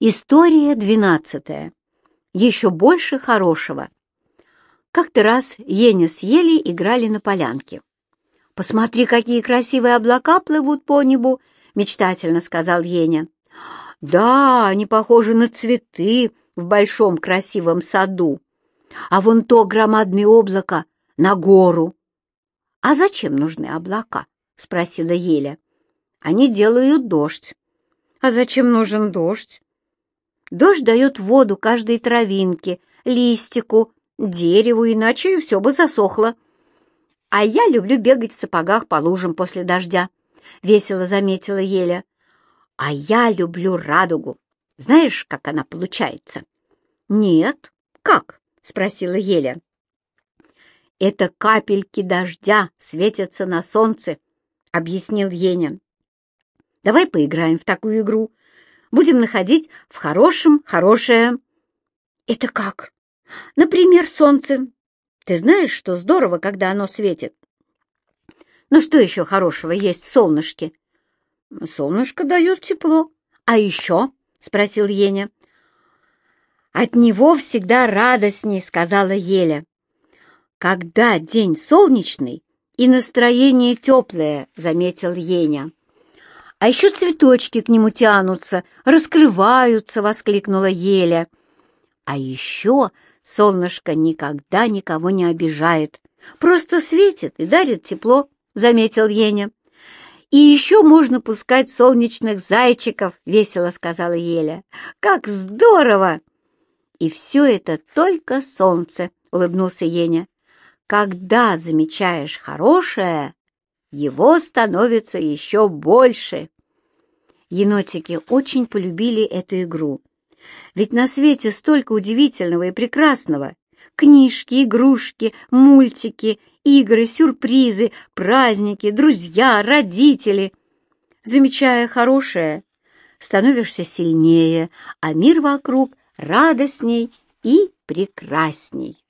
История двенадцатая. Еще больше хорошего. Как-то раз Еня с Елей играли на полянке. «Посмотри, какие красивые облака плывут по небу!» — мечтательно сказал Еня. «Да, они похожи на цветы в большом красивом саду. А вон то громадное облако на гору». «А зачем нужны облака?» — спросила Еля. «Они делают дождь». «А зачем нужен дождь?» Дождь дает воду каждой травинке, листику, дереву, иначе все бы засохло. А я люблю бегать в сапогах по лужам после дождя, — весело заметила Еля. А я люблю радугу. Знаешь, как она получается? Нет. Как? — спросила Еля. Это капельки дождя светятся на солнце, — объяснил Еня. Давай поиграем в такую игру. Будем находить в хорошем хорошее. Это как? Например, солнце. Ты знаешь, что здорово, когда оно светит? Ну что еще хорошего есть в солнышке? Солнышко дает тепло. А еще? — спросил Еня. От него всегда радостней, — сказала Еля. Когда день солнечный и настроение теплое, — заметил Еня. А еще цветочки к нему тянутся, раскрываются, — воскликнула Еля. А еще солнышко никогда никого не обижает, просто светит и дарит тепло, — заметил Еня. «И еще можно пускать солнечных зайчиков», — весело сказала Еля. «Как здорово!» «И все это только солнце», — улыбнулся Еня. «Когда замечаешь хорошее, его становится еще больше. Енотики очень полюбили эту игру. Ведь на свете столько удивительного и прекрасного. Книжки, игрушки, мультики, игры, сюрпризы, праздники, друзья, родители. Замечая хорошее, становишься сильнее, а мир вокруг радостней и прекрасней.